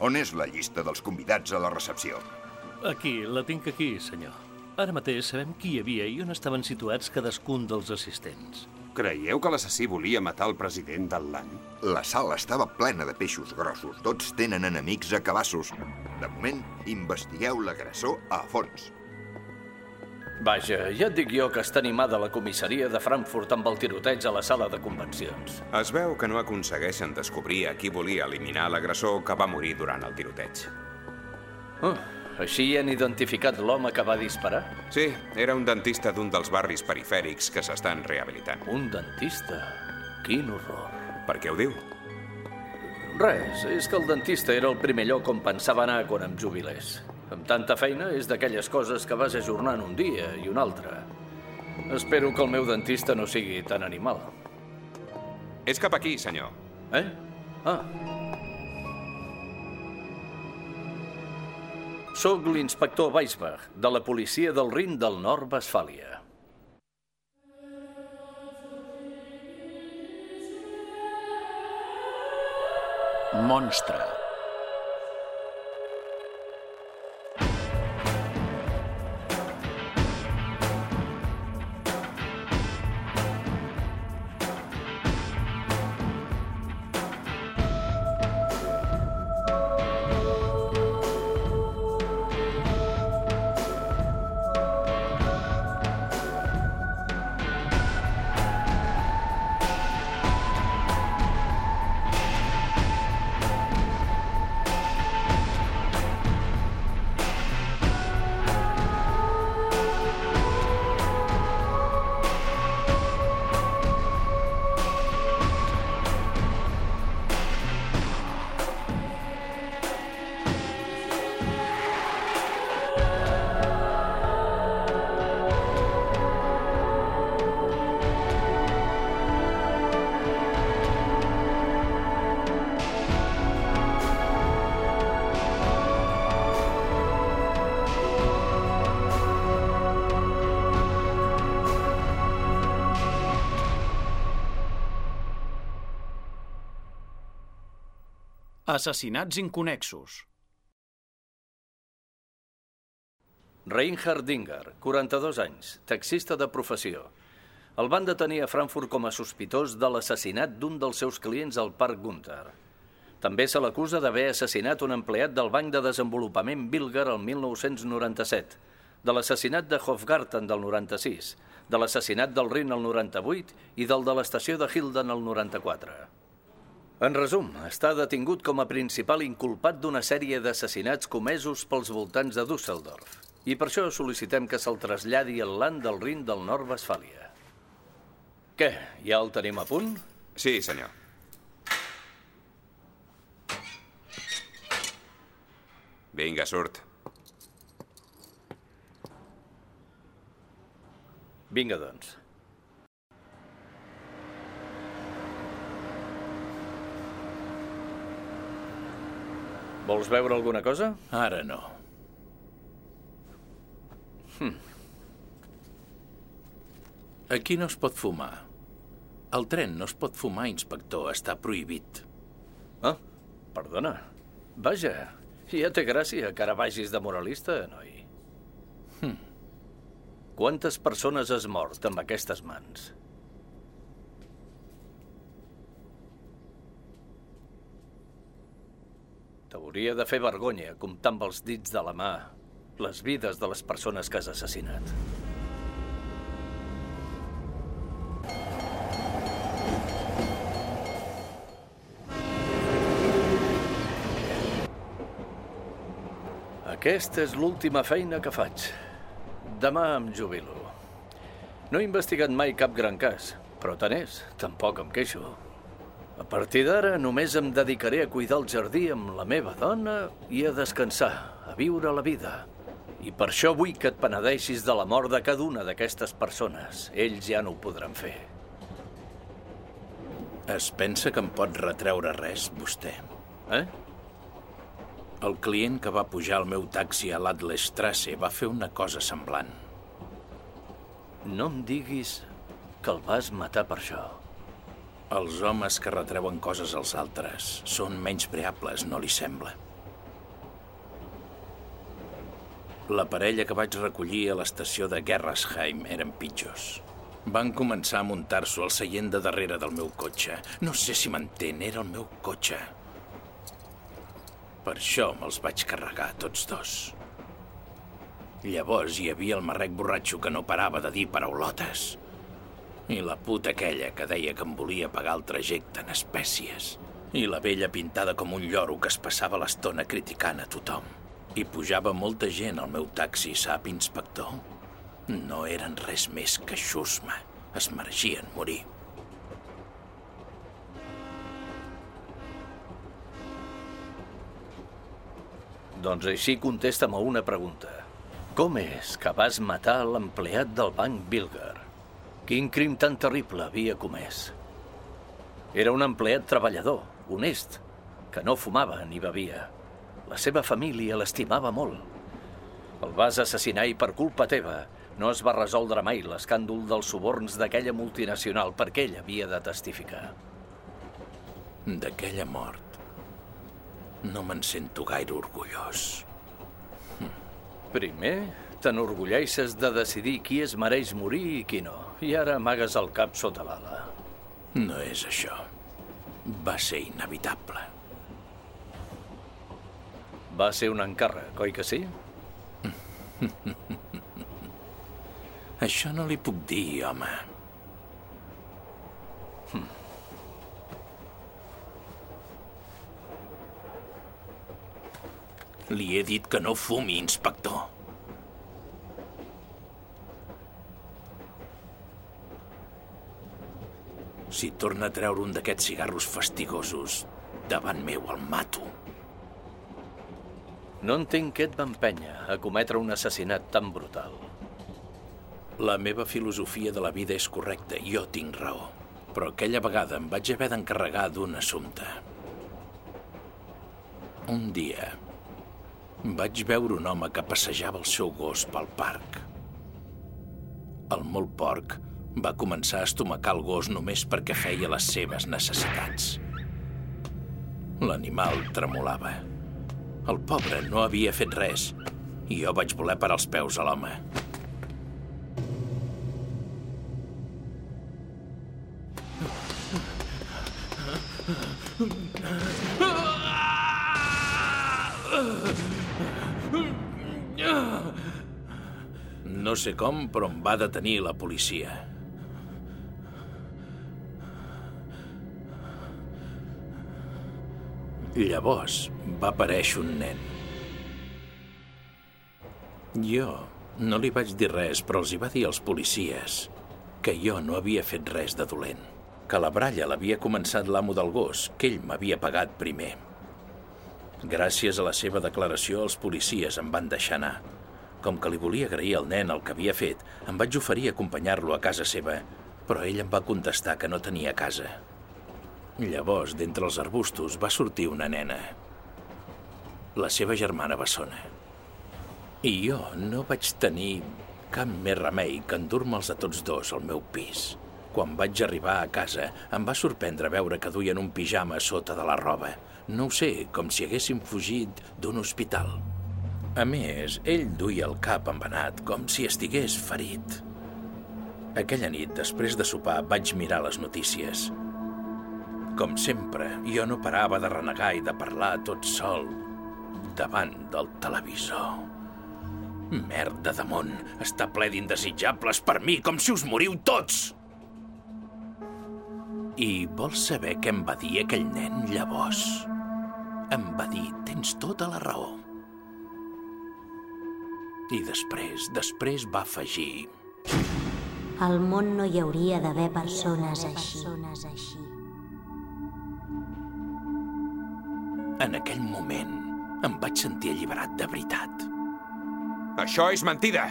On és la llista dels convidats a la recepció? Aquí, la tinc aquí, senyor. Ara mateix sabem qui hi havia i on estaven situats cadascun dels assistents. Creieu que l'assassí volia matar el president del LAN? La sala estava plena de peixos grossos. Tots tenen enemics a cabassos. De moment, investigueu l'agressor a fons. Vaja, ja et dic jo que està animada la comissaria de Frankfurt amb el tiroteig a la sala de convencions. Es veu que no aconsegueixen descobrir a qui volia eliminar l'agressor que va morir durant el tiroteig. Oh, així han identificat l'home que va disparar? Sí, era un dentista d'un dels barris perifèrics que s'estan rehabilitant. Un dentista? Quin horror. Per què ho diu? Res, és que el dentista era el primer lloc on pensava anar quan em jubilés. Amb tanta feina és d'aquelles coses que vas ajornant un dia i un altre. Espero que el meu dentista no sigui tan animal. És cap aquí, senyor. Eh? Ah. Soc l'inspector Weisbach, de la policia del Rin del Nord-Westfàlia. Monstre. Assassinats inconexos. Reinhard Dinger, 42 anys, taxista de professió. El van detenir a Frankfurt com a sospitós de l'assassinat d'un dels seus clients al Parc Gunther. També se l'acusa d'haver assassinat un empleat del Banc de Desenvolupament Bilger el 1997, de l'assassinat de Hofgarten del 96, de l'assassinat del Rin el 98 i del de l'estació de Hilden el 94. En resum, està detingut com a principal inculpat d'una sèrie d'assassinats comesos pels voltants de Düsseldorf. I per això sol·licitem que se'l traslladi al land del Rin del Nord-Westfàlia. Què, ja el tenim a punt? Sí, senyor. Vinga, surt. Vinga, doncs. Vols veure alguna cosa? Ara no. Hm. Aquí no es pot fumar. Al tren no es pot fumar, inspector. Està prohibit. Ah, perdona. Vaja, ja té gràcia que ara vagis de moralista, noi. Hm. Quantes persones has mort amb aquestes mans? T'hauria de fer vergonya comptar amb els dits de la mà les vides de les persones que has assassinat. Aquesta és l'última feina que faig. Demà em jubilo. No he investigat mai cap gran cas, però tant és, tampoc em queixo. A partir d'ara només em dedicaré a cuidar el jardí amb la meva dona i a descansar, a viure la vida. I per això vull que et penedeixis de la mort de cada una d'aquestes persones. Ells ja no ho podran fer. Es pensa que em pot retreure res, vostè? Eh? El client que va pujar al meu taxi a l'Atlestrasse va fer una cosa semblant. No em diguis que el vas matar per això. Els homes que retreuen coses als altres són menys preables, no li sembla. La parella que vaig recollir a l'estació de Gerresheim eren pitjors. Van començar a muntar-s'ho al seient de darrere del meu cotxe. No sé si m'entén, era el meu cotxe. Per això me'ls vaig carregar, tots dos. Llavors hi havia el marrec borratxo que no parava de dir paraulotes. I la puta aquella que deia que em volia pagar el trajecte en espècies. I la vella pintada com un lloro que es passava l'estona criticant a tothom. I pujava molta gent al meu taxi, sap, inspector? No eren res més que xusma. Es mereixien morir. Doncs així contesta'm a una pregunta. Com és que vas matar l'empleat del banc Bilger? Quin crim tan terrible havia comès? Era un empleat treballador, honest, que no fumava ni bevia. La seva família l'estimava molt. El vas assassinar i per culpa teva no es va resoldre mai l'escàndol dels suborns d'aquella multinacional perquè ell havia de testificar. D'aquella mort no me'n sento gaire orgullós. Primer, t'enorgulleixes de decidir qui es mereix morir i qui no. I ara amagues el cap sota l'ala. No és això. Va ser inevitable. Va ser un encàrrec, oi que sí? Això no li puc dir, home. Li he dit que no fumi, inspector. Si torna a treure un d'aquests cigarros fastigosos, davant meu el mato. No entenc què et va empènyer a cometre un assassinat tan brutal. La meva filosofia de la vida és correcta, jo tinc raó. Però aquella vegada em vaig haver d'encarregar d'un assumpte. Un dia vaig veure un home que passejava el seu gos pel parc. El molt porc va començar a estomacar el gos només perquè feia les seves necessitats. L'animal tremolava. El pobre no havia fet res i jo vaig voler parar els peus a l'home. No sé com, però em va detenir la policia. Llavors va aparèixer un nen. Jo no li vaig dir res, però els hi va dir als policies que jo no havia fet res de dolent, que la bralla l'havia començat l'amo del gos, que ell m'havia pagat primer. Gràcies a la seva declaració, els policies em van deixar anar. Com que li volia agrair al nen el que havia fet, em vaig oferir acompanyar-lo a casa seva, però ell em va contestar que no tenia casa. Llavors, d'entre els arbustos, va sortir una nena. La seva germana bessona. I jo no vaig tenir cap més remei que endur-me'ls a tots dos al meu pis. Quan vaig arribar a casa, em va sorprendre veure que duien un pijama sota de la roba. No ho sé, com si haguessin fugit d'un hospital. A més, ell duia el cap embenat, com si estigués ferit. Aquella nit, després de sopar, vaig mirar les notícies. Com sempre, jo no parava de renegar i de parlar tot sol davant del televisor. Merda de món, està ple d'indesitjables per mi, com si us moriu tots! I vols saber què em va dir aquell nen llavors? Em va dir, tens tota la raó. I després, després va afegir... Al món no hi hauria d'haver persones així. En aquell moment em vaig sentir alliberat de veritat. Això és mentida!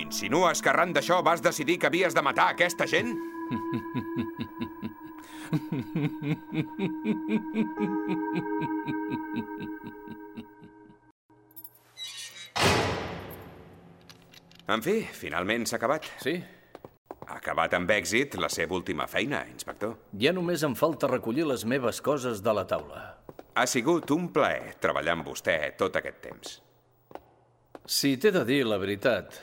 Insinues que arran d'això vas decidir que havies de matar aquesta gent? En fi, finalment s'ha acabat. Sí? Ha acabat amb èxit la seva última feina, inspector. Ja només em falta recollir les meves coses de la taula. Ha sigut un plaer treballar amb vostè tot aquest temps. Si t'he de dir la veritat,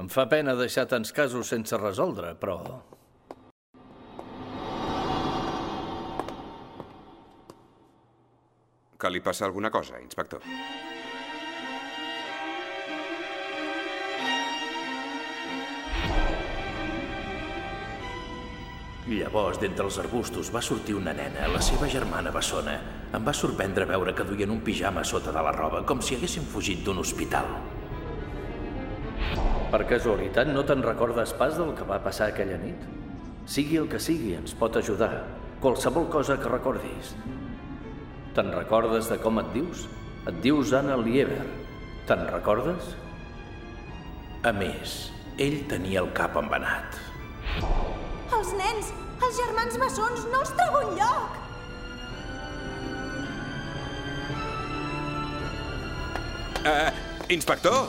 em fa pena deixar tants casos sense resoldre, però... Que li passa alguna cosa, inspector? Llavors, d'entre els arbustos va sortir una nena, la seva germana bessona. Em va sorprendre veure que duien un pijama sota de la roba, com si haguessin fugit d'un hospital. Per casualitat no te'n recordes pas del que va passar aquella nit? Sigui el que sigui, ens pot ajudar. Qualsevol cosa que recordis. Te'n recordes de com et dius? Et dius Anna Lieber. Te'n recordes? A més, ell tenia el cap embenat. Els nens, els germans bessons, no els trobo enlloc! Uh, inspector!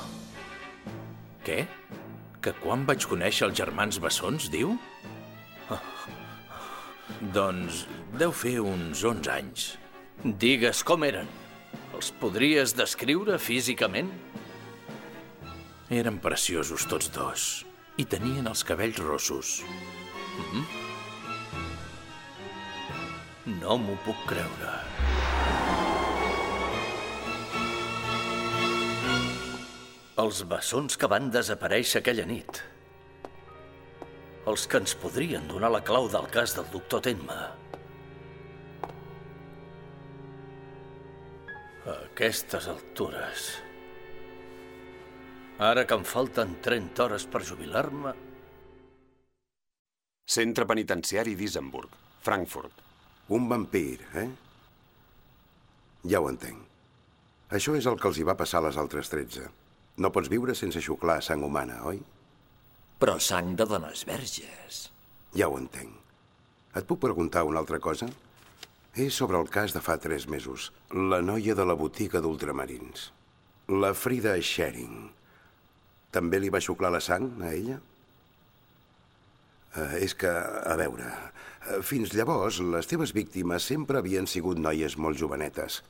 Què? Que quan vaig conèixer els germans bessons, diu? Doncs deu fer uns 11 anys. Digues com eren. Els podries descriure físicament? Eren preciosos tots dos i tenien els cabells rossos. No m'ho puc creure. Els bessons que van desaparèixer aquella nit. Els que ens podrien donar la clau del cas del doctor Tenma. A aquestes altures... Ara que em falten 30 hores per jubilar-me, Centre penitenciari d'Isenburg, Frankfurt. Un vampir, eh? Ja ho entenc. Això és el que els hi va passar a les altres 13. No pots viure sense xuclar sang humana, oi? Però sang de dones verges. Ja ho entenc. Et puc preguntar una altra cosa? És sobre el cas de fa tres mesos. La noia de la botiga d'ultramarins. La Frida Schering. També li va xuclar la sang a ella? Uh, és que, a veure, uh, fins llavors les teves víctimes sempre havien sigut noies molt jovenetes.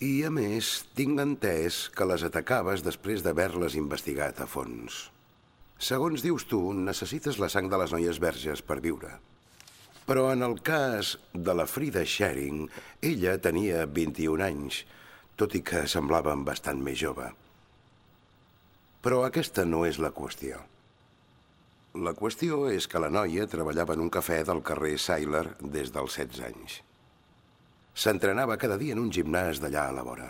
I, a més, tinc entès que les atacaves després d'haver-les investigat a fons. Segons dius tu, necessites la sang de les noies verges per viure. Però en el cas de la Frida Schering, ella tenia 21 anys, tot i que semblava bastant més jove. Però aquesta no és la qüestió. La qüestió és que la noia treballava en un cafè del carrer Seiler des dels 16 anys. S'entrenava cada dia en un gimnàs d'allà a la vora.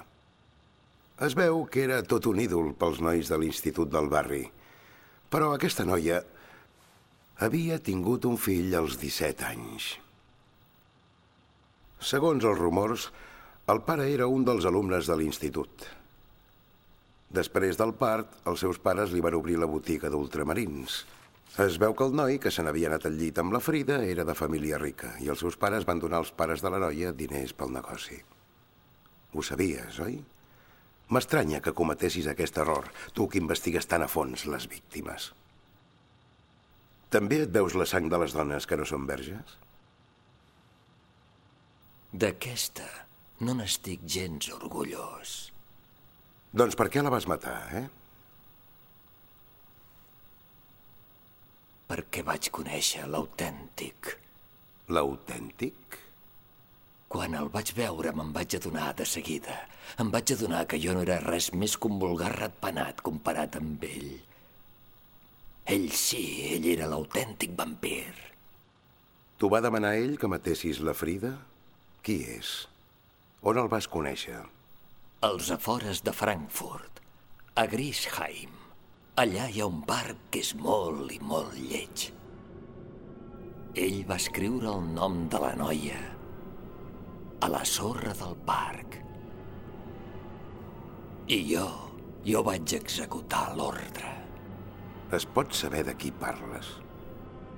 Es veu que era tot un ídol pels nois de l'institut del barri. Però aquesta noia havia tingut un fill als 17 anys. Segons els rumors, el pare era un dels alumnes de l'institut. Després del part, els seus pares li van obrir la botiga d'ultramarins. Es veu que el noi, que se n'havia anat al llit amb la Frida, era de família rica i els seus pares van donar als pares de la noia diners pel negoci. Ho sabies, oi? M'estranya que cometessis aquest error, tu que investigues tan a fons les víctimes. També et veus la sang de les dones que no són verges? D'aquesta no n'estic gens orgullós. Doncs per què la vas matar, eh? Perquè vaig conèixer l'autèntic. L'autèntic? Quan el vaig veure me'n vaig adonar de seguida. Em vaig adonar que jo no era res més que un vulgar ratpenat comparat amb ell. Ell sí, ell era l'autèntic vampir. T'ho va demanar ell que matessis la Frida? Qui és? On el vas conèixer? Als afores de Frankfurt, a Grisheim. Allà hi ha un parc que és molt i molt lleig. Ell va escriure el nom de la noia a la sorra del parc. I jo, jo vaig executar l'ordre. Es pot saber de qui parles?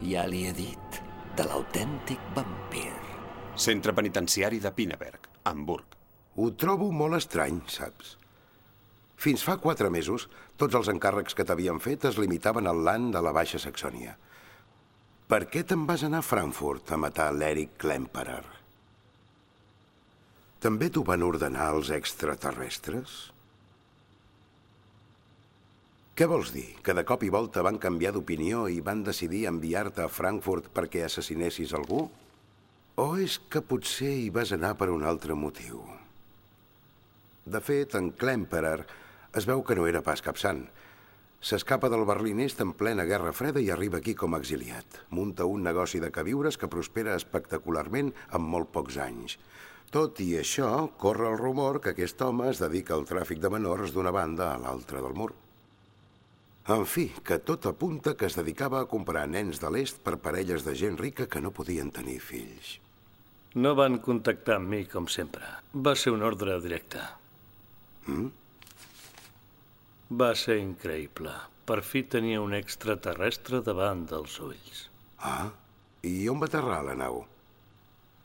Ja li he dit, de l'autèntic vampir. Centre penitenciari de Pinneberg, Hamburg. Ho trobo molt estrany, saps? Fins fa quatre mesos, tots els encàrrecs que t'havien fet es limitaven al land de la Baixa Saxònia. Per què te'n vas anar a Frankfurt a matar l'Eric Klemperer? També t'ho van ordenar els extraterrestres? Què vols dir? Que de cop i volta van canviar d'opinió i van decidir enviar-te a Frankfurt perquè assassinessis algú? O és que potser hi vas anar per un altre motiu? De fet, en Klemperer es veu que no era pas cap sant. S'escapa del Berlín Est en plena Guerra Freda i arriba aquí com a exiliat. Munta un negoci de queviures que prospera espectacularment en molt pocs anys. Tot i això, corre el rumor que aquest home es dedica al tràfic de menors d'una banda a l'altra del mur. En fi, que tot apunta que es dedicava a comprar nens de l'est per parelles de gent rica que no podien tenir fills. No van contactar amb mi, com sempre. Va ser un ordre directe. Mm? Va ser increïble. Per fi tenia un extraterrestre davant dels ulls. Ah, i on va aterrar la nau?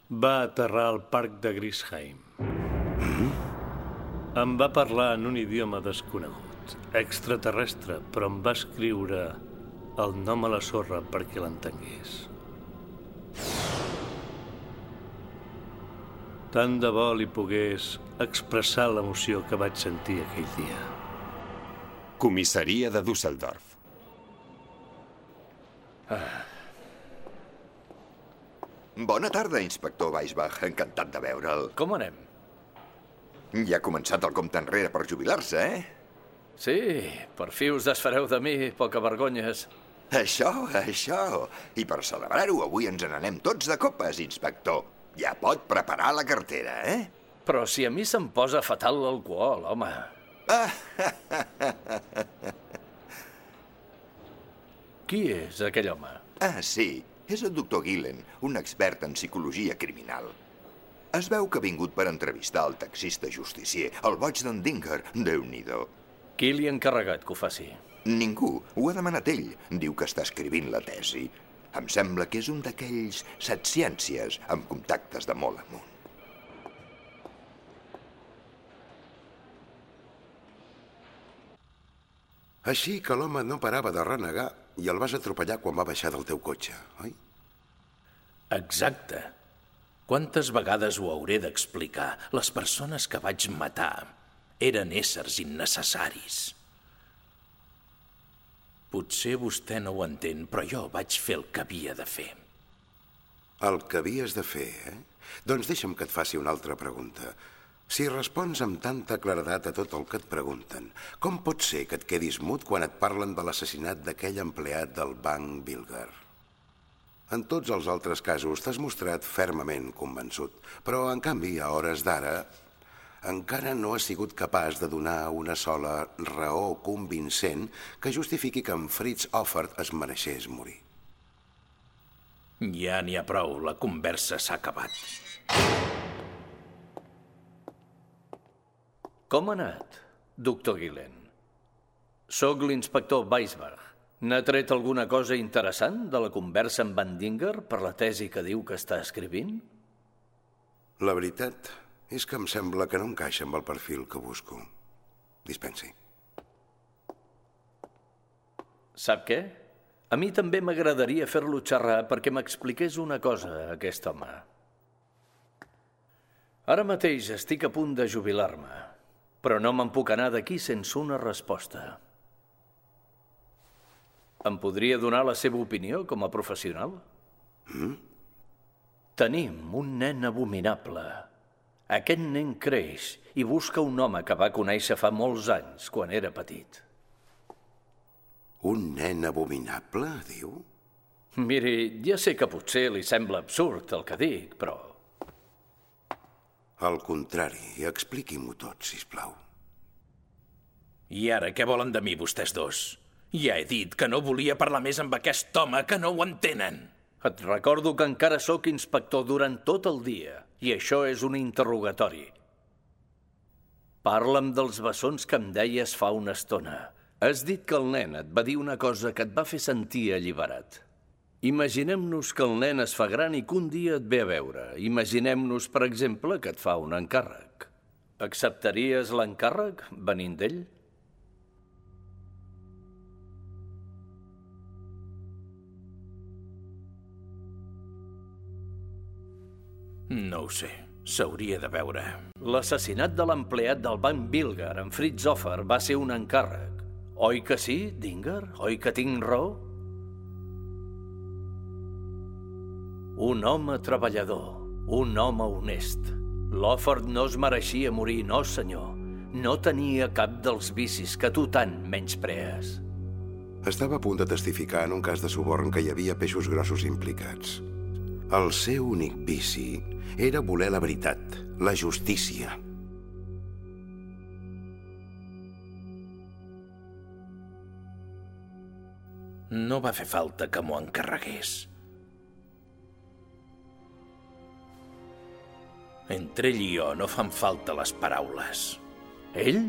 Va aterrar al parc de Grisheim. Mm? Em va parlar en un idioma desconegut extraterrestre, però em va escriure el nom a la sorra perquè l'entengués. Tant de bo li pogués expressar l'emoció que vaig sentir aquell dia. Comissaria de Düsseldorf. Ah. Bona tarda, inspector Weisbach. Encantat de veure'l. Com anem? Ja ha començat el compte enrere per jubilar-se, eh? Sí, per fi us desfareu de mi, poca vergonyes. Això, això. I per celebrar-ho, avui ens n'anem tots de copes, inspector. Ja pot preparar la cartera, eh? Però si a mi se'm posa fatal l'alcohol, home. Qui és aquell home? Ah, sí. És el doctor Gillen, un expert en psicologia criminal. Es veu que ha vingut per entrevistar el taxista justicier, el boig d'en Dinger. déu nhi qui li ha encarregat que ho faci? Ningú. Ho ha demanat ell. Diu que està escrivint la tesi. Em sembla que és un d'aquells setciències amb contactes de molt amunt. Així que l'home no parava de renegar i el vas atropellar quan va baixar del teu cotxe, oi? Exacte. Quantes vegades ho hauré d'explicar? Les persones que vaig matar eren éssers innecessaris. Potser vostè no ho entén, però jo vaig fer el que havia de fer. El que havies de fer, eh? Doncs deixa'm que et faci una altra pregunta. Si respons amb tanta claredat a tot el que et pregunten, com pot ser que et quedis mut quan et parlen de l'assassinat d'aquell empleat del banc Bilger? En tots els altres casos t'has mostrat fermament convençut, però en canvi, a hores d'ara, encara no ha sigut capaç de donar una sola raó convincent que justifiqui que en Fritz Offert es mereixés morir. Ja n'hi ha prou, la conversa s'ha acabat. Com ha anat, doctor Gillen? Soc l'inspector Weisberg. N'ha tret alguna cosa interessant de la conversa amb Van Dinger per la tesi que diu que està escrivint? La veritat és que em sembla que no encaixa amb el perfil que busco. Dispensi. Sap què? A mi també m'agradaria fer-lo xerrar perquè m'expliqués una cosa, aquest home. Ara mateix estic a punt de jubilar-me, però no me'n puc anar d'aquí sense una resposta. Em podria donar la seva opinió com a professional? Mm? Tenim un nen abominable aquest nen creix i busca un home que va conèixer fa molts anys, quan era petit. Un nen abominable, diu? Miri, ja sé que potser li sembla absurd el que dic, però... Al contrari, expliqui-m'ho tot, si plau. I ara què volen de mi, vostès dos? Ja he dit que no volia parlar més amb aquest home, que no ho entenen. Et recordo que encara sóc inspector durant tot el dia i això és un interrogatori. Parla'm dels bessons que em deies fa una estona. Has dit que el nen et va dir una cosa que et va fer sentir alliberat. Imaginem-nos que el nen es fa gran i que un dia et ve a veure. Imaginem-nos, per exemple, que et fa un encàrrec. Acceptaries l'encàrrec venint d'ell? No ho sé. S'hauria de veure. L'assassinat de l'empleat del banc Bilger, en Fritz Offer, va ser un encàrrec. Oi que sí, Dinger? Oi que tinc raó? Un home treballador, un home honest. L'Offord no es mereixia morir, no, senyor. No tenia cap dels vicis que tu tant menysprees. Estava a punt de testificar en un cas de suborn que hi havia peixos grossos implicats. El seu únic vici era voler la veritat, la justícia. No va fer falta que m'ho encarregués. Entre ell i jo no fan falta les paraules. Ell?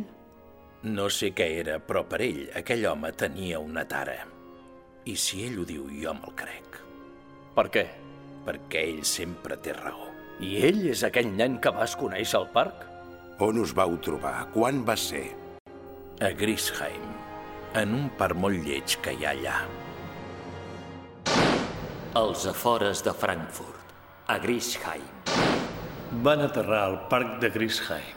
No sé què era, però per ell aquell home tenia una tara. I si ell ho diu, jo me'l crec. Per què? Perquè ell sempre té raó. I ell és aquell nen que vas conèixer al parc? On us vau trobar? Quan va ser? A Grisheim, en un parc molt lleig que hi ha allà. Als afores de Frankfurt, a Grisheim. Van aterrar al parc de Grisheim.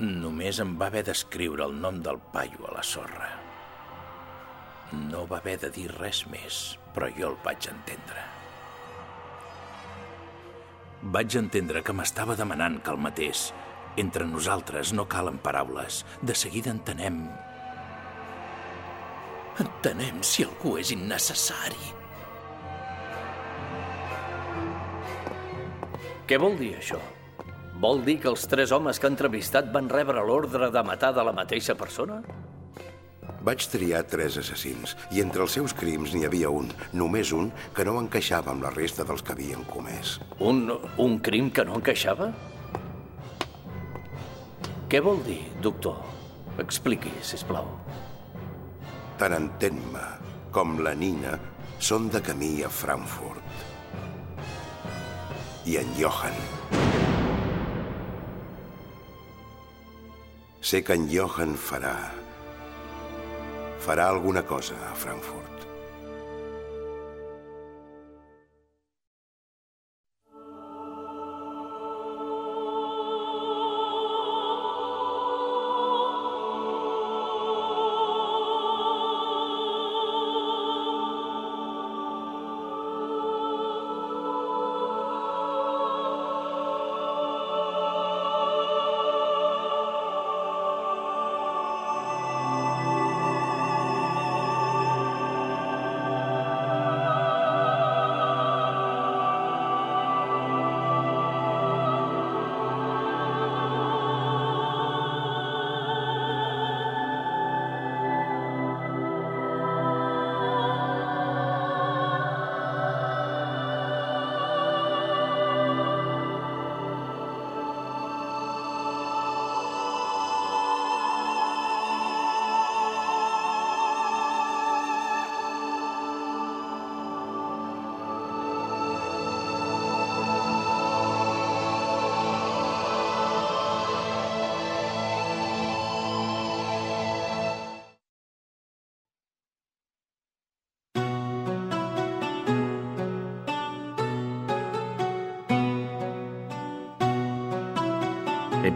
Només em va haver d'escriure el nom del paio a la sorra. No va haver de dir res més, però jo el vaig entendre. Vaig entendre que m'estava demanant que el matés. Entre nosaltres no calen paraules. De seguida entenem... Entenem si algú és innecessari. Què vol dir això? Vol dir que els tres homes que ha entrevistat van rebre l'ordre de matar de la mateixa persona? Vaig triar tres assassins, i entre els seus crims n'hi havia un, només un, que no encaixava amb la resta dels que havien comès. Un, un crim que no encaixava? Què vol dir, doctor? Expliqui, si plau. Tant entén-me com la Nina són de camí a Frankfurt. I en Johan. Sé que en Johan farà... farà alguna cosa a Frankfurt.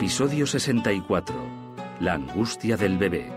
Episodio 64. La angustia del bebé.